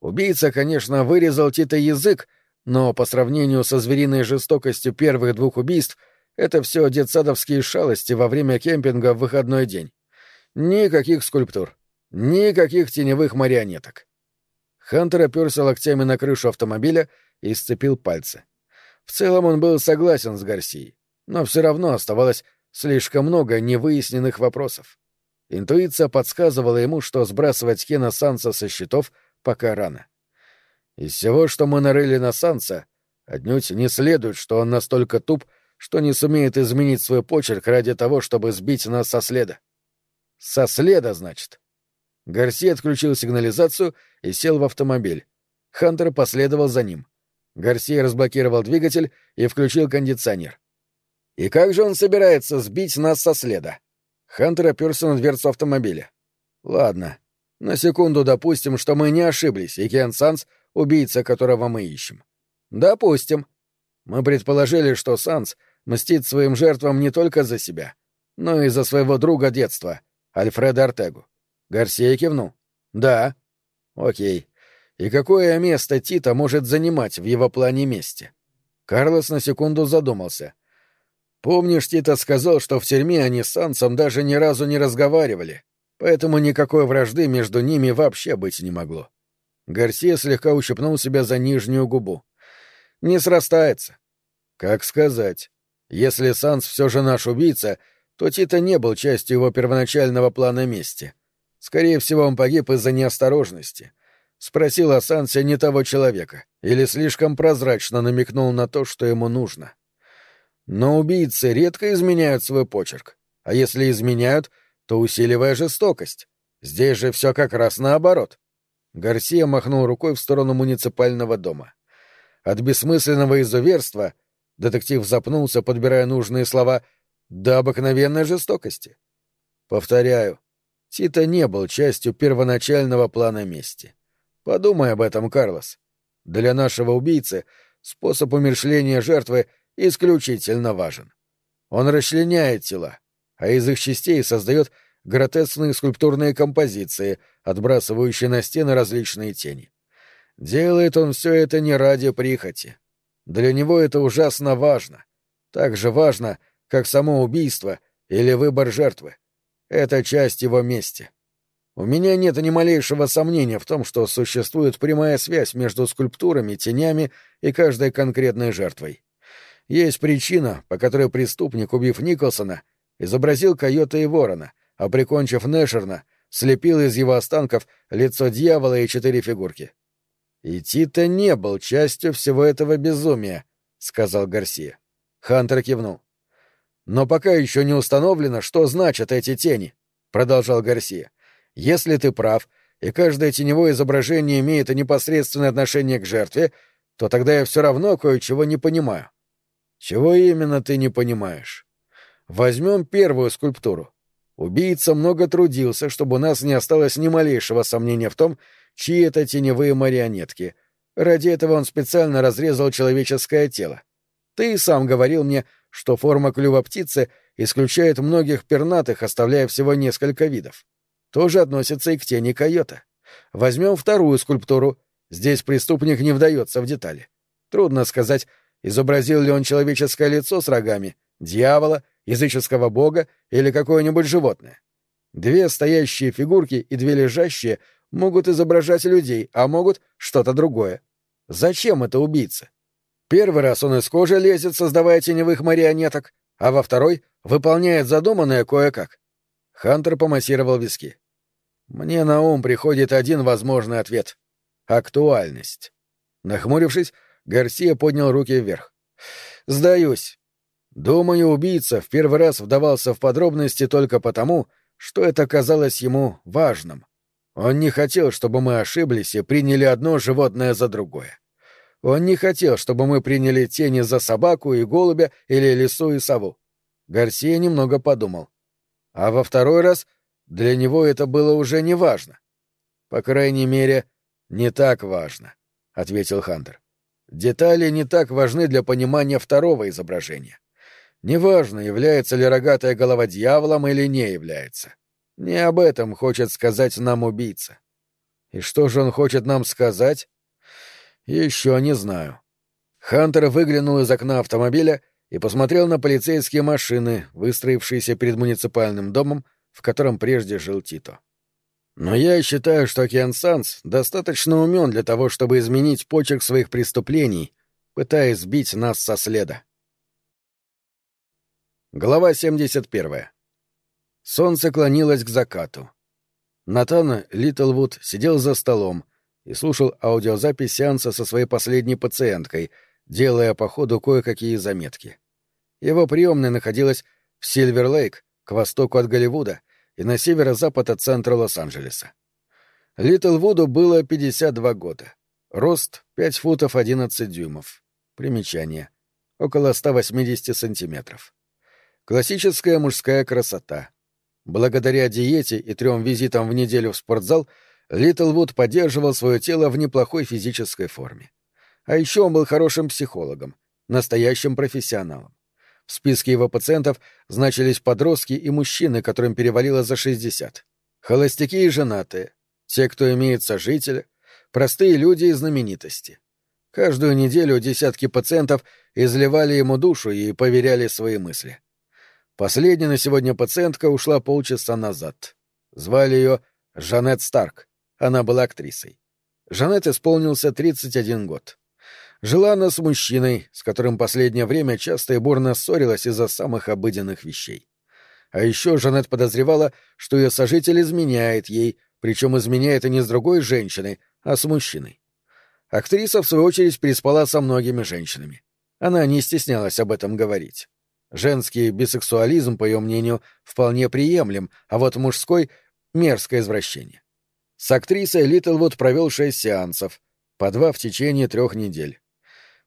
Убийца, конечно, вырезал Тита язык, но по сравнению со звериной жестокостью первых двух убийств это все детсадовские шалости во время кемпинга в выходной день. Никаких скульптур, никаких теневых марионеток. Хантер оперся локтями на крышу автомобиля и сцепил пальцы. В целом он был согласен с Гарсией но все равно оставалось слишком много невыясненных вопросов. Интуиция подсказывала ему, что сбрасывать Кена Санса со счетов пока рано. Из всего, что мы нарыли на Санса, отнюдь не следует, что он настолько туп, что не сумеет изменить свой почерк ради того, чтобы сбить нас со следа. Со следа, значит. Гарси отключил сигнализацию и сел в автомобиль. Хантер последовал за ним. Гарси разблокировал двигатель и включил кондиционер. И как же он собирается сбить нас со следа? Хантер оперся на дверцу автомобиля. Ладно. На секунду допустим, что мы не ошиблись, и Кен Санс — убийца, которого мы ищем. Допустим. Мы предположили, что Санс мстит своим жертвам не только за себя, но и за своего друга детства, Альфреда Артегу. Гарсия кивнул. Да. Окей. И какое место Тита может занимать в его плане мести? Карлос на секунду задумался — Помнишь, Тита сказал, что в тюрьме они с Сансом даже ни разу не разговаривали, поэтому никакой вражды между ними вообще быть не могло. Гарсия слегка ущипнул себя за нижнюю губу. Не срастается. Как сказать? Если Санс все же наш убийца, то Тита не был частью его первоначального плана мести. Скорее всего, он погиб из-за неосторожности. Спросил Сансе не того человека или слишком прозрачно намекнул на то, что ему нужно. — но убийцы редко изменяют свой почерк. А если изменяют, то усиливая жестокость. Здесь же все как раз наоборот. Гарсия махнул рукой в сторону муниципального дома. От бессмысленного изуверства детектив запнулся, подбирая нужные слова, до обыкновенной жестокости. Повторяю, Тита не был частью первоначального плана мести. Подумай об этом, Карлос. Для нашего убийцы способ умершления жертвы исключительно важен. Он расчленяет тела, а из их частей создает гротескные скульптурные композиции, отбрасывающие на стены различные тени. Делает он все это не ради прихоти. Для него это ужасно важно. Так же важно, как само убийство или выбор жертвы. Это часть его мести. У меня нет ни малейшего сомнения в том, что существует прямая связь между скульптурами, тенями и каждой конкретной жертвой. Есть причина, по которой преступник, убив Николсона, изобразил койота и ворона, а прикончив Нэшерна, слепил из его останков лицо дьявола и четыре фигурки. «И Тита не был частью всего этого безумия», — сказал Гарсия. Хантер кивнул. «Но пока еще не установлено, что значат эти тени», — продолжал Гарсия. «Если ты прав, и каждое теневое изображение имеет непосредственное отношение к жертве, то тогда я все равно кое-чего не понимаю. Чего именно ты не понимаешь? Возьмем первую скульптуру. Убийца много трудился, чтобы у нас не осталось ни малейшего сомнения в том, чьи это теневые марионетки. Ради этого он специально разрезал человеческое тело. Ты сам говорил мне, что форма клюва птицы исключает многих пернатых, оставляя всего несколько видов. Тоже относится и к тени койота. Возьмем вторую скульптуру. Здесь преступник не вдается в детали. Трудно сказать, Изобразил ли он человеческое лицо с рогами, дьявола, языческого бога или какое-нибудь животное? Две стоящие фигурки и две лежащие могут изображать людей, а могут что-то другое. Зачем это убийца? Первый раз он из кожи лезет, создавая теневых марионеток, а во второй выполняет задуманное кое-как. Хантер помассировал виски. Мне на ум приходит один возможный ответ — актуальность. Нахмурившись, Гарсия поднял руки вверх. «Сдаюсь. Думаю, убийца в первый раз вдавался в подробности только потому, что это казалось ему важным. Он не хотел, чтобы мы ошиблись и приняли одно животное за другое. Он не хотел, чтобы мы приняли тени за собаку и голубя или лису и сову. Гарсия немного подумал. А во второй раз для него это было уже не важно. По крайней мере, не так важно, — ответил Хантер. Детали не так важны для понимания второго изображения. Неважно, является ли рогатая голова дьяволом или не является. Не об этом хочет сказать нам убийца. И что же он хочет нам сказать? Еще не знаю. Хантер выглянул из окна автомобиля и посмотрел на полицейские машины, выстроившиеся перед муниципальным домом, в котором прежде жил Тито. Но я считаю, что Океан Санс достаточно умен для того, чтобы изменить почерк своих преступлений, пытаясь сбить нас со следа. Глава 71. Солнце клонилось к закату. Натан Литлвуд сидел за столом и слушал аудиозапись сеанса со своей последней пациенткой, делая по ходу кое-какие заметки. Его приемная находилась в Сильвер-Лейк, к востоку от Голливуда, и на северо-запад от центра Лос-Анджелеса. Литлвуду было 52 года. Рост 5 футов 11 дюймов. Примечание. Около 180 сантиметров. Классическая мужская красота. Благодаря диете и трем визитам в неделю в спортзал Литл Вуд поддерживал свое тело в неплохой физической форме. А еще он был хорошим психологом, настоящим профессионалом. В списке его пациентов значились подростки и мужчины, которым перевалило за 60. Холостяки и женатые, те, кто имеет сожителя, простые люди и знаменитости. Каждую неделю десятки пациентов изливали ему душу и поверяли свои мысли. Последняя на сегодня пациентка ушла полчаса назад. Звали ее Жанет Старк. Она была актрисой. Жанет исполнился 31 год. Жила она с мужчиной, с которым последнее время часто и бурно ссорилась из-за самых обыденных вещей. А еще Жанет подозревала, что ее сожитель изменяет ей, причем изменяет и не с другой женщиной, а с мужчиной. Актриса, в свою очередь, переспала со многими женщинами. Она не стеснялась об этом говорить. Женский бисексуализм, по ее мнению, вполне приемлем, а вот мужской — мерзкое извращение. С актрисой Литлвуд провел шесть сеансов, по два в течение трех недель.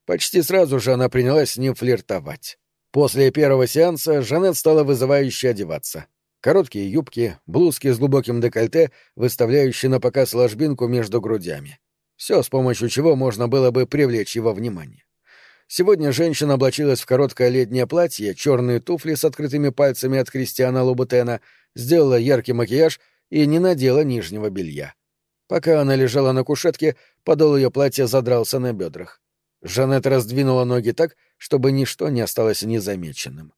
Почти сразу же она принялась с ним флиртовать. После первого сеанса Жанет стала вызывающе одеваться. Короткие юбки, блузки с глубоким декольте, выставляющие на показ ложбинку между грудями. Все, с помощью чего можно было бы привлечь его внимание. Сегодня женщина облачилась в короткое летнее платье, черные туфли с открытыми пальцами от Кристиана Лубутена, сделала яркий макияж и не надела нижнего белья. Пока она лежала на кушетке, подол ее платья задрался на бедрах. Жанет раздвинула ноги так, чтобы ничто не осталось незамеченным.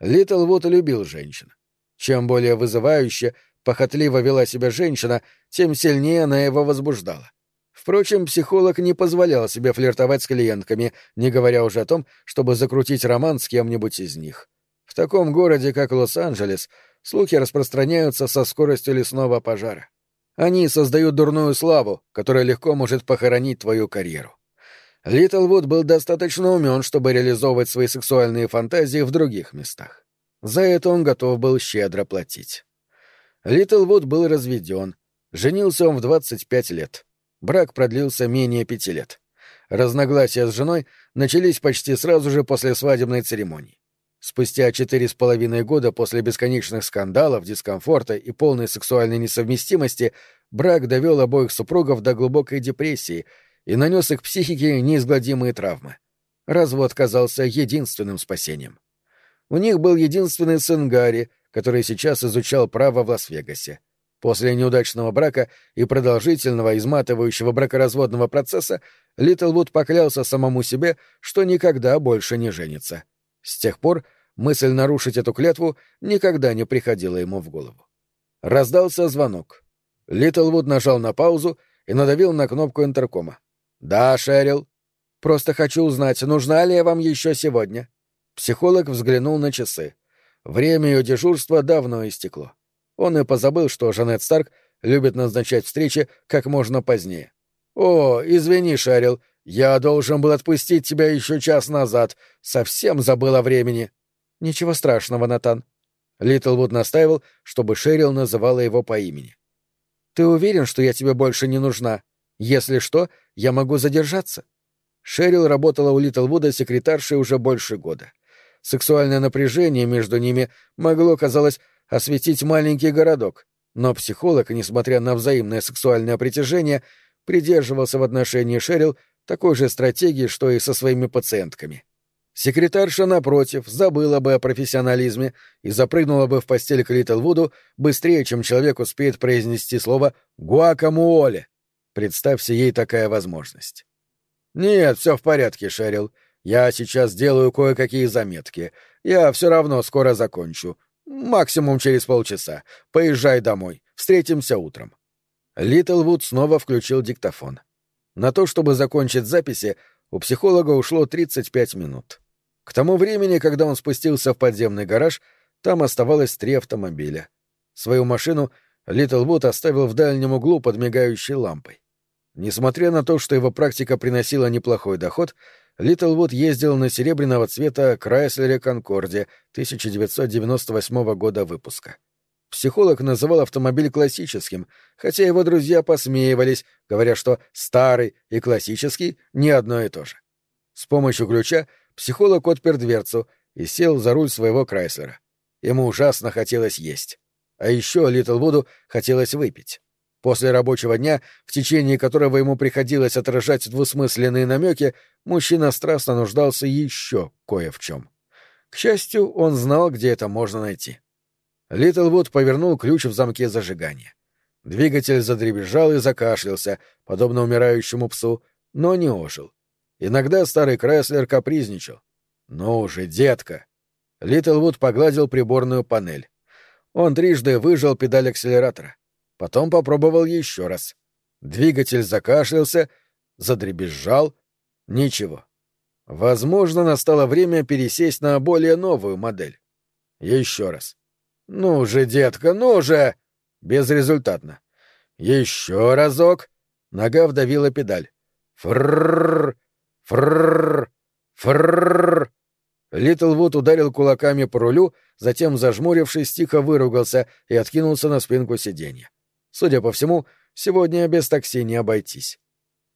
Литл Вуд любил женщин. Чем более вызывающе, похотливо вела себя женщина, тем сильнее она его возбуждала. Впрочем, психолог не позволял себе флиртовать с клиентками, не говоря уже о том, чтобы закрутить роман с кем-нибудь из них. В таком городе, как Лос-Анджелес, слухи распространяются со скоростью лесного пожара. Они создают дурную славу, которая легко может похоронить твою карьеру. Литлвуд был достаточно умен, чтобы реализовывать свои сексуальные фантазии в других местах. За это он готов был щедро платить. Литлвуд был разведен. Женился он в 25 лет. Брак продлился менее пяти лет. Разногласия с женой начались почти сразу же после свадебной церемонии. Спустя четыре с половиной года после бесконечных скандалов, дискомфорта и полной сексуальной несовместимости брак довел обоих супругов до глубокой депрессии и нанес их психике неизгладимые травмы. Развод казался единственным спасением. У них был единственный сын Гарри, который сейчас изучал право в Лас-Вегасе. После неудачного брака и продолжительного изматывающего бракоразводного процесса Литлвуд поклялся самому себе, что никогда больше не женится. С тех пор мысль нарушить эту клятву никогда не приходила ему в голову. Раздался звонок. Литлвуд нажал на паузу и надавил на кнопку интеркома. «Да, Шерил. Просто хочу узнать, нужна ли я вам еще сегодня?» Психолог взглянул на часы. Время ее дежурства давно истекло. Он и позабыл, что Жанет Старк любит назначать встречи как можно позднее. «О, извини, Шерил, я должен был отпустить тебя еще час назад. Совсем забыл о времени». «Ничего страшного, Натан». Литлвуд настаивал, чтобы Шерил называла его по имени. «Ты уверен, что я тебе больше не нужна? Если что, я могу задержаться». Шерил работала у Литлвуда секретаршей уже больше года. Сексуальное напряжение между ними могло, казалось, осветить маленький городок, но психолог, несмотря на взаимное сексуальное притяжение, придерживался в отношении Шерил такой же стратегии, что и со своими пациентками. Секретарша, напротив, забыла бы о профессионализме и запрыгнула бы в постель к Литлвуду быстрее, чем человек успеет произнести слово «гуакамуоле». Представьте ей такая возможность. «Нет, все в порядке, Шерил. Я сейчас делаю кое-какие заметки. Я все равно скоро закончу. Максимум через полчаса. Поезжай домой. Встретимся утром. Литлвуд снова включил диктофон. На то, чтобы закончить записи, у психолога ушло 35 минут. К тому времени, когда он спустился в подземный гараж, там оставалось три автомобиля. Свою машину Литлвуд оставил в дальнем углу под мигающей лампой. Несмотря на то, что его практика приносила неплохой доход, Литлвуд ездил на серебряного цвета Крайслере Конкорде 1998 года выпуска. Психолог называл автомобиль классическим, хотя его друзья посмеивались, говоря, что старый и классический — не одно и то же. С помощью ключа психолог отпер дверцу и сел за руль своего Крайслера. Ему ужасно хотелось есть. А еще Литлвуду хотелось выпить. После рабочего дня, в течение которого ему приходилось отражать двусмысленные намеки, мужчина страстно нуждался еще кое в чем. К счастью, он знал, где это можно найти. Литлвуд повернул ключ в замке зажигания. Двигатель задребезжал и закашлялся, подобно умирающему псу, но не ожил. Иногда старый Крайслер капризничал. «Ну же, детка!» Литлвуд погладил приборную панель. Он трижды выжал педаль акселератора. Потом попробовал еще раз. Двигатель закашлялся, задребезжал. Ничего. Возможно, настало время пересесть на более новую модель. Еще раз. Ну же, детка, ну же! Безрезультатно. Еще разок. Нога вдавила педаль. Фрррр, фрррр, фрррр. Литлвуд ударил кулаками по рулю, затем, зажмурившись, тихо выругался и откинулся на спинку сиденья. Судя по всему, Сегодня без такси не обойтись.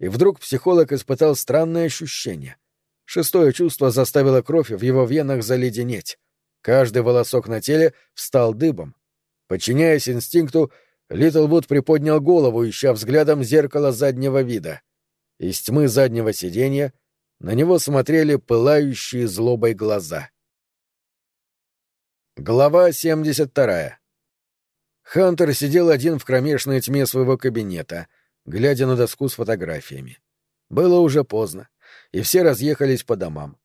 И вдруг психолог испытал странное ощущение. Шестое чувство заставило кровь в его венах заледенеть. Каждый волосок на теле встал дыбом. Подчиняясь инстинкту, Литлвуд приподнял голову, ища взглядом зеркало заднего вида. Из тьмы заднего сиденья на него смотрели пылающие злобой глаза. Глава 72. Хантер сидел один в кромешной тьме своего кабинета, глядя на доску с фотографиями. Было уже поздно, и все разъехались по домам.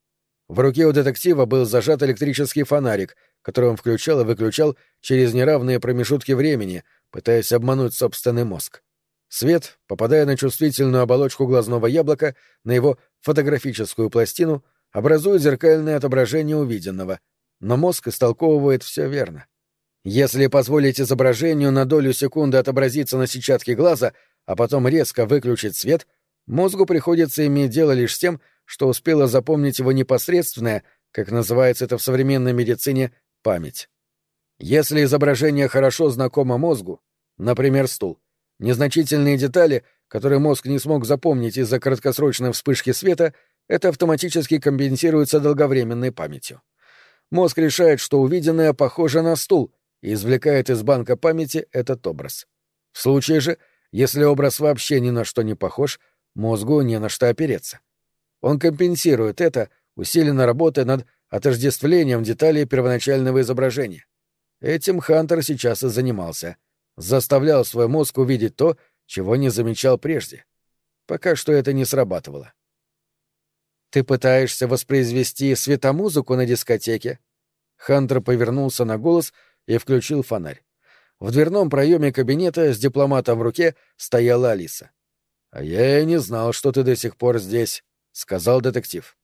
В руке у детектива был зажат электрический фонарик, который он включал и выключал через неравные промежутки времени, пытаясь обмануть собственный мозг. Свет, попадая на чувствительную оболочку глазного яблока, на его фотографическую пластину, образует зеркальное отображение увиденного, но мозг истолковывает все верно. Если позволить изображению на долю секунды отобразиться на сетчатке глаза, а потом резко выключить свет, мозгу приходится иметь дело лишь с тем, что успела запомнить его непосредственная, как называется это в современной медицине, память. Если изображение хорошо знакомо мозгу, например, стул, незначительные детали, которые мозг не смог запомнить из-за краткосрочной вспышки света, это автоматически компенсируется долговременной памятью. Мозг решает, что увиденное похоже на стул, и извлекает из банка памяти этот образ. В случае же, если образ вообще ни на что не похож, мозгу не на что опереться. Он компенсирует это, усиленно работая над отождествлением деталей первоначального изображения. Этим Хантер сейчас и занимался. Заставлял свой мозг увидеть то, чего не замечал прежде. Пока что это не срабатывало. «Ты пытаешься воспроизвести светомузыку на дискотеке?» Хантер повернулся на голос — и включил фонарь. В дверном проеме кабинета с дипломатом в руке стояла Алиса. «А я и не знал, что ты до сих пор здесь», — сказал детектив.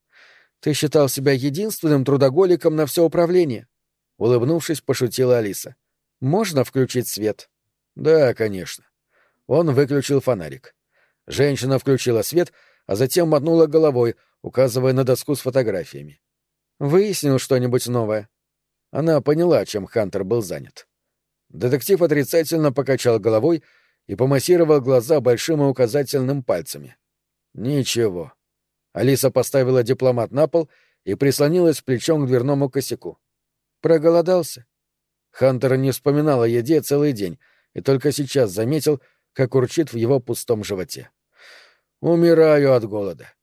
«Ты считал себя единственным трудоголиком на все управление?» Улыбнувшись, пошутила Алиса. «Можно включить свет?» «Да, конечно». Он выключил фонарик. Женщина включила свет, а затем мотнула головой, указывая на доску с фотографиями. «Выяснил что-нибудь новое?» Она поняла, чем Хантер был занят. Детектив отрицательно покачал головой и помассировал глаза большим и указательным пальцами. «Ничего». Алиса поставила дипломат на пол и прислонилась плечом к дверному косяку. «Проголодался?» Хантер не вспоминал о еде целый день и только сейчас заметил, как урчит в его пустом животе. «Умираю от голода».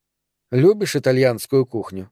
«Любишь итальянскую кухню?»